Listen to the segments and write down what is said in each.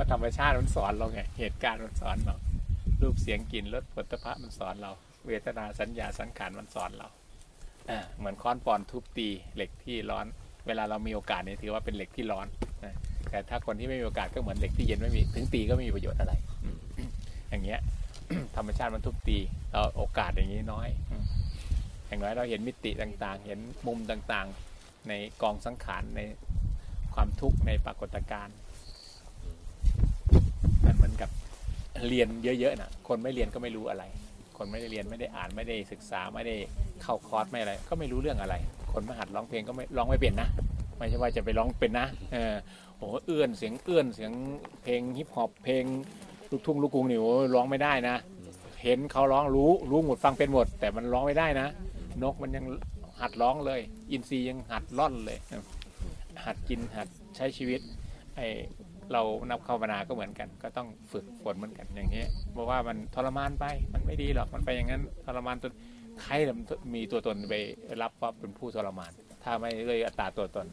็ธรรมชาติมันสอนเราไงเหตุการณ์มันสอนเรารูปเสียงกลิ่นรสผลิตภัณฑ์มันสอนเรา เวทนาสัญญาสังขารมันสอนเราเหมือนค้อนปอนทุบตีเหล็กที่ร้อน เวลาเรามีโอกาสเนี่ยถือว่าเป็นเหล็กที่ร้อนนะแต่ถ้าคนที่ไม่มีโอกาสก็เหมือนเหล็กที่เย็นไม่มีถึงตีก็ไม่มีประโยชน์อะไร อย่างเงี้ยธรรมชาติมันทุบตีเราโอกาสอย่างนี้น้อยอืมอย่างน้อยเราเห็นมิติต่างๆ เห็นมุมต่างๆ ในกองสังขารในความทุกข์ในปรากฏการณ์มันเหมือนกับ เรียนเยอะๆนะคนไม่เรียนก็ไม่รู้อะไร คนไม่ได้เรียนไม่ได้อ่านไม่ได้ศึกษาไม่ได้เข้าคอร์สไม่อะไร ก็ไม่รู้เรื่องอะไร คนมาหัดร้องเพลงก็ไม่ร้องไม่เป็นนะไม่ใช่ว่าจะไปร้องเป็นนะเออโอ้โหเอื้อนเสียงเอื้อนเสียงเพลงฮิปฮอปเพลงลูกทุ่งลูกกรุงนี่โอ้ร้องไม่ได้นะ เห็นเขาร้องรู้รู้หมดฟังเป็นหมด แต่มันร้องไม่ได้นะ นกมันยังหัดร้องเลย อินทรีย์ยังหัดล่อนเลยหัดกินหัดใช้ชีวิตไอ เรานับเข้าปนาก็เหมือนกัน ก็ต้องฝึกฝนเหมือนกันอย่างนี้เพราะว่ามันทรมานไปมันไม่ดีหรอกมันไปอย่างนั้นทรมานจนใครมีตัวตนไปรับว่าเป็นผู้ทรมาน ถ้าไม่เลยอัตราตัวตน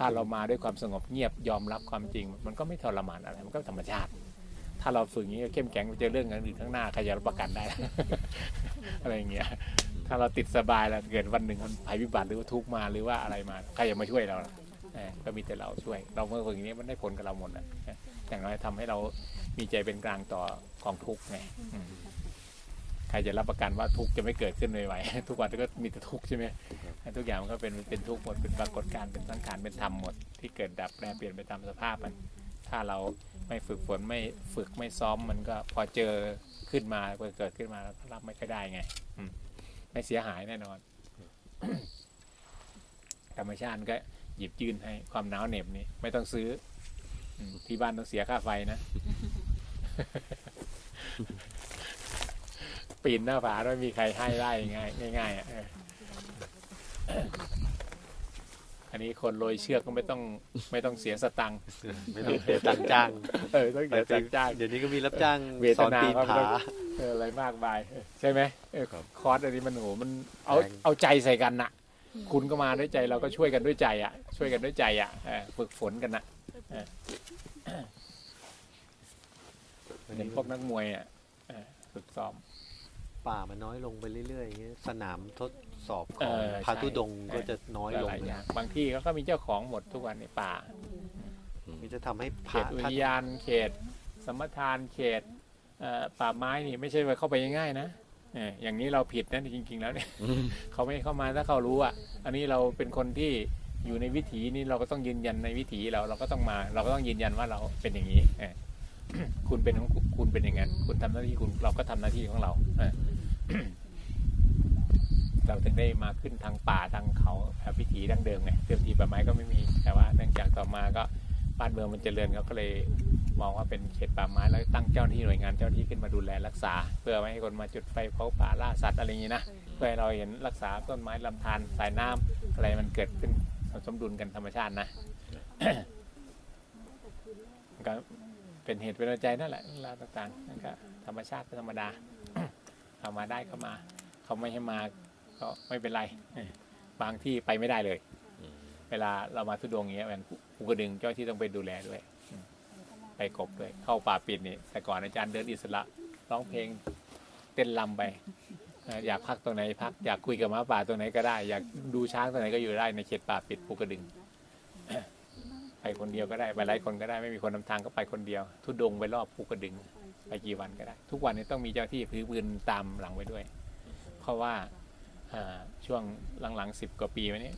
ถ้าเรามาด้วยความสงบเงียบยอมรับความจริง มันก็ไม่ทรมานอะไรมันก็ธรรมชาติ ถ้าเราฝึกอย่างนี้เข้มแข็งไปเจอเรื่องอื่นข้างหน้าใครจะรับประกันได้ อะไรอย่างเงี้ยถ้าเราติดสบายแล้วเกิดวันหนึ่งมันภัยพิบัติหรือว่าทุกมาหรือว่าอะไรมาใครจะมาช่วยเราล่ะ ก็มีแต่เราช่วย เราเมื่อฝึกอย่างนี้มันได้ผลกับเราหมดแหละอย่างน้อยทำให้เรามีใจเป็นกลางต่อกองทุกข์ไงใครจะรับประกันว่าทุกข์จะไม่เกิดขึ้นไวๆทุกวันก็มีแต่ทุกข์ใช่ไหมทุกอย่างมันก็เป็นเป็นทุกข์หมดเป็นปรากฏการณ์เป็นสังขารเป็นธรรมหมด ที่เกิดดับแปรเปลี่ยนไปตามสภาพมัน ถ้าเราไม่ฝึกฝนไม่ฝึกไม่ซ้อมมันก็พอเจอขึ้นมาพอเกิดขึ้นมาแล้วรับไม่ค่อยได้ไงไม่เสียหายแน่นอนธรรมชาติก็ หยิบยื่นให้ความหนาวเหน็บนี่ไม่ต้องซื้ออืมที่บ้านต้องเสียค่าไฟนะ ปีนหน้าผาไม่มีใครให้ได้ง่ายง่ายๆอะเอออันนี้คนโรยเชือกก็ไม่ต้องไม่ต้องเสียสตังค์ไม่ต้องเสียตังค์จ้างเออต้องเสียตังค์จ้าง เดี๋ยวนี้ก็มีรับจ้างเวทสอนนาปีนครับผาเอออะไรมากมายเออใช่ไหมเออครับคอร์สอันนี้มันโหมันเอาแรงเอาใจใส่กันน่ะ คุณก็มาด้วยใจเราก็ช่วยกันด้วยใจอะ ช่วยกันด้วยใจอะเออฝึกฝนกันนะเออเห็นพวกนักมวยอะเออฝึกซ้อม ป่ามันน้อยลงไปเรื่อยๆอย่างเงี้ยสนามทดสอบขเอองอพาทุดงค์ใช่ก็จะน้อยลงหลายๆอย่างบางที่เขาก็มีเจ้าของหมดทุกวันในป่านี่จะทำให้เขพระตอุทท่านยานเขต สมทานเขตเอ่อป่าไม้นี่ไม่ใช่ว่าเข้าไปง่ายๆนะเอออย่างนี้เราผิดนะจริง ๆ แล้วเนี่ยเขาไม่ให้เข้ามาถ้าเขารู้อะ อันนี้เราเป็นคนที่อยู่ในวิถีนี้เราก็ต้องยืนยันในวิถีเราเราก็ต้องมา เราก็ต้องยืนยันว่าเราเป็นอย่างนี้เออคุณเป็นของคุณคุณเป็นอย่างนั้นคุณทำหน้าที่คุณเราก็ทำหน้าที่ของเราเออเราถึงได้มาขึ้นทางป่าทางเขาแบบวิถีดั้งเดิมไงเดิมทีป่าไม้ก็ไม่มี แต่ว่าเนื่องจากต่อมาก็บ้านเมืองมันเจริญเขาก็เลย มองว่าเป็นเขตป่าไม้แล้วตั้งเจ้าหน้าที่หน่วยงานเจ้าหน้าที่ขึ้นมาดูแลรักษา เพื่อไม่ให้คนมาจุดไฟเผาป่าล่าสัตว์อะไรอย่างนี้นะเพื่อให้เราเห็นรักษาต้นไม้ลำธารสายน้ำอะไรมันเกิดขึ้นสมดุลกันธรรมชาตินะมันก็เป็นเหตุเป็นปัจจัยนั่นแหละเรื่องราวต่างๆนั่นก็ธรรมชาติก็ธรรมดาเขามาได้ก็มา เขาไม่ให้มาก็ไม่เป็นไรเออบางที่ไปไม่ได้เลย เวลาเรามาทุดงอย่างเงี้ยมันภูกระดึงเจ้าที่ต้องไปดูแลด้วยอืม ไปกบด้วยเข้าป่าปิดนี่แต่ก่อนอาจารย์เดินอิสระร้องเพลงเต้นลำไป อยากพักตรงไหนพักอยากคุยกับหม้าป่าตรงไหนก็ได้ อยากดูช้างตรงไหนก็อยู่ได้ในเขตป่าปิดภูกระดึงไปคนเดียวก็ได้ไปหลายคนก็ได้ไม่มีคนนำทางก็ไปคนเดียว ทุดงไปรอบภูกระดึงไปกี่วันก็ได้ ทุกวันนี้ต้องมีเจ้าที่ถือปืนตามหลังไปด้วย เพราะว่าช่วงหลังๆสิบกว่าปีมานี้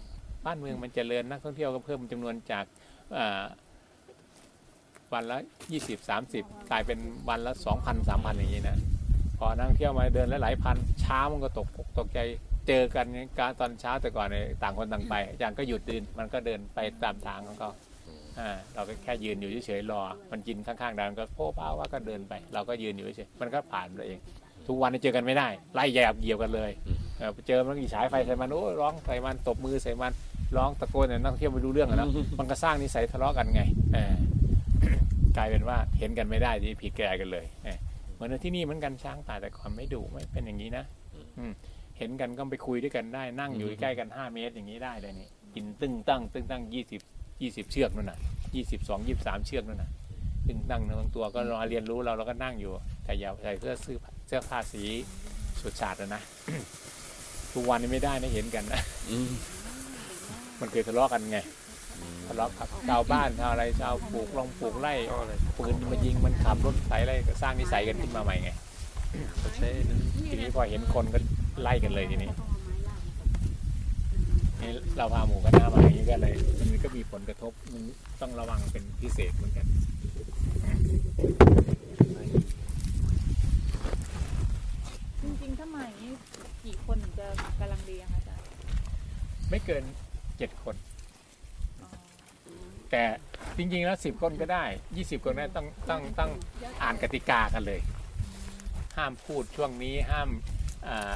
บ้านเมืองมันเจริญนักท่องเที่ยวก็เพิ่มจำนวนจากอ วันละยี่สิบสามสิบกลายเป็นวันละสองพันสามพันอย่างนี้นะ พอนั่งเที่ยวมาเดินหลายพันเช้ามันก็ตกตกใจเจอกันการตอนเช้าแต่ก่อนเนี่ยต่างคนต่างไปอาจารย์ก็หยุดเดินมันก็เดินไปตามทางของเขาเราก็แค่ยืนอยู่เฉยๆรอ มันกินข้างๆดันก็โป๊ะป้าว่าก็เดินไป เราก็ยืนอยู่เฉยมันก็ผ่านไปเอง ทุกวันเจอกันไม่ได้ ไล่แยบเหยียบกันเลยเจอมันกี่ฉายไฟใส่มันโอ้ร้องใส่มันตบมือใส่มันร้องตะโกนเนี่ยนักเที่ยวไม่รู้เรื่องนะมันก็สร้างนิสัยทะเลาะกันไงอ กลายเป็นว่าเห็นกันไม่ได้ที่ผิดแก่กันเลยเออเหมือนที่นี่เหมือนกันช้างป่าแต่ก่อนไม่ดุไม่เป็นอย่างนี้นะอืมเห็นกันก็ไปคุยด้วยกันได้ นั่งอยู่ใกล้กันห้าเมตรอย่างนี้ได้เลยนี่กินตึ้งตั้งตึ้งตั้งยี่สิบยี่สิบเชือกนู่นน่ะยี่สิบสองยี่สิบสามเชือกนู่นน่ะตึงตั้งเนื้อบางตัวก็รอเรียนรู้เราเราก็นั่งอยู่ แต่อย่าใส่เสื้อซื้อเสื้อผ้าสีสุดฉาดอะนะทุกวันนี้ไม่ได้นะเห็นกันนะอืมมันเคยทะเลาะกันไง ทะเลาะกับชาวบ้านชาวอะไรชาวปลูกลองปลูกไร่ปืนมายิงมันขับรถใส่อะไรก็สร้างนิสัยกันขึ้นมาใหม่ไงเขาใช้นั้นทีนี้พอเห็นคนก็ไล่กันเลยทีนี้นี่เราพาหมูกันหน้ามาอย่างนี้ก็เลยมันก็มีผลกระทบมันต้องระวังเป็นพิเศษเหมือนกันจริงๆถ้ามาอย่างนี้กี่คนถึงจะกำลังดีอะคะอาจารย์ไม่เกินเจ็ดคนอ๋อ แต่จริงๆแล้วสิบคนก็ได้ยี่สิบคนก็ได้ต้องต้องต้องอ่านกติกากันเลย ห้ามพูดช่วงนี้ห้ามอ่า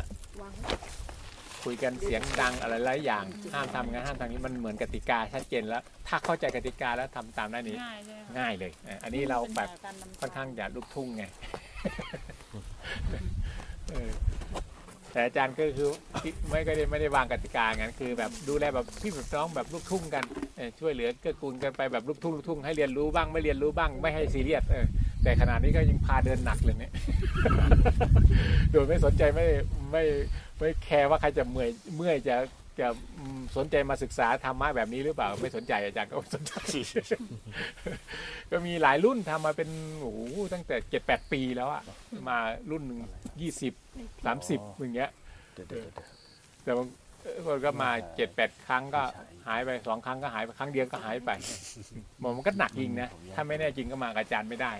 คุยกันเสียงดังอะไรหลายอย่าง ห้ามทำงานห้ามทำนี้มันเหมือนกติกาชัดเจนแล้ว ถ้าเข้าใจกติกาแล้วทำตามได้นี้ง่ายใช่ไหมคะง่ายเลยเอ่ออันนี้เราแบบป็นกรนำค่อนข้างจะลูกทุ่งไง เออ แต่อาจารย์ก็คือไม่ก็ได้ไม่ได้วางกติกางั้นคือ แบบดูแลแบบพี่แบบน้องแบบลูกทุ่งกันช่วยเหลือเกื้อกูลกันไปแบบลูกทุ่งลูกทุ่งให้เรียนรู้บ้างไม่เรียนรู้บ้างไม่ให้ซีเรียสเออแต่ขนาดนี้ก็ยังพาเดินหนักเลยเนี่ยโดยไม่สนใจไม่ไม่ไม่แคร์ว่าใครจะเมื่อยเมื่อยจะ จะอืมสนใจมาศึกษาธรรมะแบบนี้หรือเปล่าไม่สนใจอาจารย์ก็ไม่สนใจก็มีหลายรุ่นทำมาเป็นโอ้โหตั้งแต่เจ็ดแปดปีแล้วอะมารุ่นหนึ่งยี่สิบสามสิบอย่างเงี้ยเดี๋ยวเดี๋ยวเดี๋ยวแต่บางคนก็มาเจ็ดแปดครั้งก็หายไปสองครั้งก็หายไปครั้งเดียวก็หายไปมันก็หนักจริงนะถ้าไม่แน่จริงก็มากับอาจารย์ไม่ได้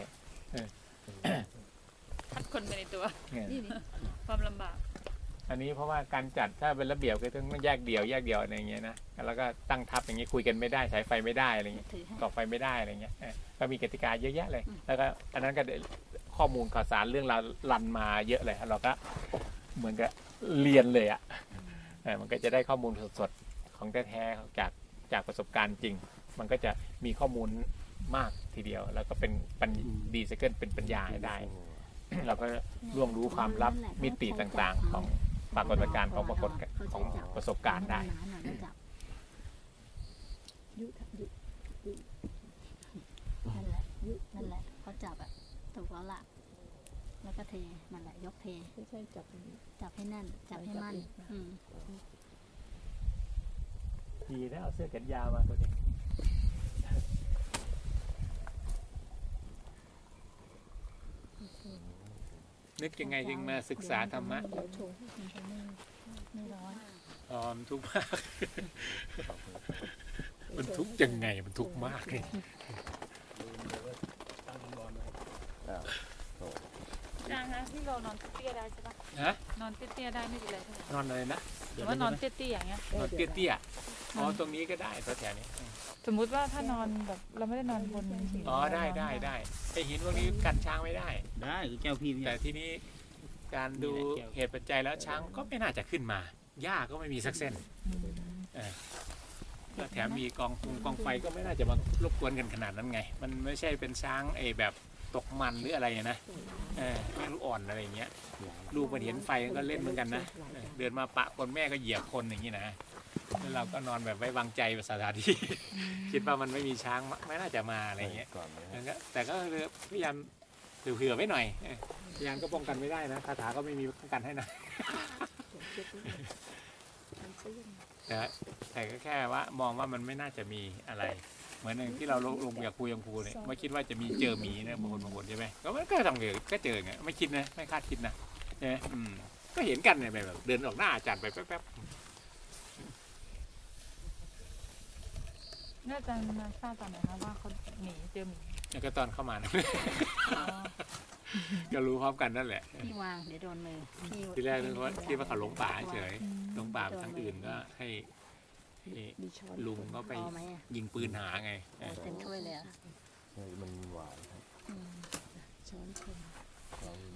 คัดคนไปในตัวเนี่ยความลำบาก อันนี้เพราะว่าการจัดถ้าเป็นระเบียบก็ต้องแยกเดี่ยวแยกเดี่ยวอะไรอย่างเงี้ยนะแล้วก็ตั้งทับอย่างเงี้ยคุยกันไม่ได้สายไฟไม่ได้อะไรเงี้ยต่อไฟไม่ได้อะไรเงี้ยเออก็มีกติกาเยอะแยะเลย แล้วก็อันนั้นก็ได้ข้อมูลข่าวสารเรื่องราวรันมาเยอะเลยเราก็เหมือนกับเรียนเลยอะเออมันก็จะได้ข้อมูลสดๆของแท้ๆจากจากประสบการณ์จริง มันก็จะมีข้อมูลมากทีดียว แล้วก็เป็นปัญดีไซเคิลเป็นปัญญาให้ได้ เราก็ล่วงรู้ความลับมิติต่างๆของ ปรากฏการณ์ของปรากฏของประสบการณ์ได้ยุยุยุนั่นแหละยุนั่นแหละเขาจับอะถูกแล้วล่ะแล้วก็เทนั่นแหละยกเทไม่ใช่จับจับให้แน่นจับให้มั่นอืมดีนะเอาเสื้อแขนยาวมาตัวนี้ นึกยังไงจึงมาศึกษาธรรมะเดี๋ยวชงมันจะไม่ไม่ร้อนอ๋อมันทุกข์มาก มันทุกข์ยังไงมันทุกข์มากเลยอาจารย์คะที่เรานอนเตี้ยๆได้ใช่ปะฮะนอนเตี้ยๆได้ไม่เป็นไรใช่ไหมนอนอะไรนะหรือว่านอนเตี้ยๆอย่างเงี้ยนอนเตี้ยๆอ๋อตรงนี้ก็ได้แถวๆนี้ สมมุติว่าถ้านอนแบบเราไม่ได้นอนบนหินอ๋อได้ได้ได้ไอหินพวกนี้กันช้างไม่ได้ ได้คือแก้วพี่พี่แต่ที่นี้การดูเหตุปัจจัยแล้วช้างก็ไม่น่าจะขึ้นมาหญ้าก็ไม่มีสักเส้นอืมแล้วแถมมีกองฟงกองไฟก็ไม่น่าจะมารบกวนกันขนาดนั้นไง มันไม่ใช่เป็นช้างไอ้แบบตกมันหรืออะไรนะเออแม่ลูกอ่อนอะไรอย่างเงี้ย ลูกมันเห็นไฟมันก็เล่นเหมือนกันนะเออเดินมาปะคนแม่ก็เหยียบคนอย่างนี้นะ แล้วเราก็นอนแบบไว้วางใจสถานที่ คิดว่ามันไม่มีช้างไม่น่าจะมาอะไรอย่างเงี้ยก่อนนะแล้วก็แต่ก็พยายามเผื่อๆไว้หน่อยเออพยายามก็ป้องกันไม่ได้นะคาถาก็ไม่มีป้องกันให้นะแต่แต่ก็แค่ว่ามองว่ามันไม่น่าจะมีอะไร เหมือนอย่างที่เราลงลงอยากคุยกับครูเนี่ยไม่คิดว่าจะมีเจอหมีนะบางคนบางคนใช่ไหมก็มันก็ทำเกิดก็เจอไงไม่คิดนะไม่คาดคิดนะใช่ไหมอืมก็เห็นกันเนี่ยแบบเดินออกหน้าอาจารย์ไปแป๊บ น่าจะมาทราบตอนไหนคะว่าเขาหนีเจอหมีๆแล้วก็ตอนเข้ามานะอ๋อก็รู้พร้อมกันนั่นแหละพี่วางเดี๋ยวโดนมือพี่ทีแรกนึกว่าคิดว่าเขาหลงป่าเฉยอืมหลงป่าไปทางอื่นก็ให้ให้ลุงก็ไปพอไหมอะยิงปืนหาไงเออเต็มถ้วยเลยอะมันหวานครับช้อนชมร้อนเลย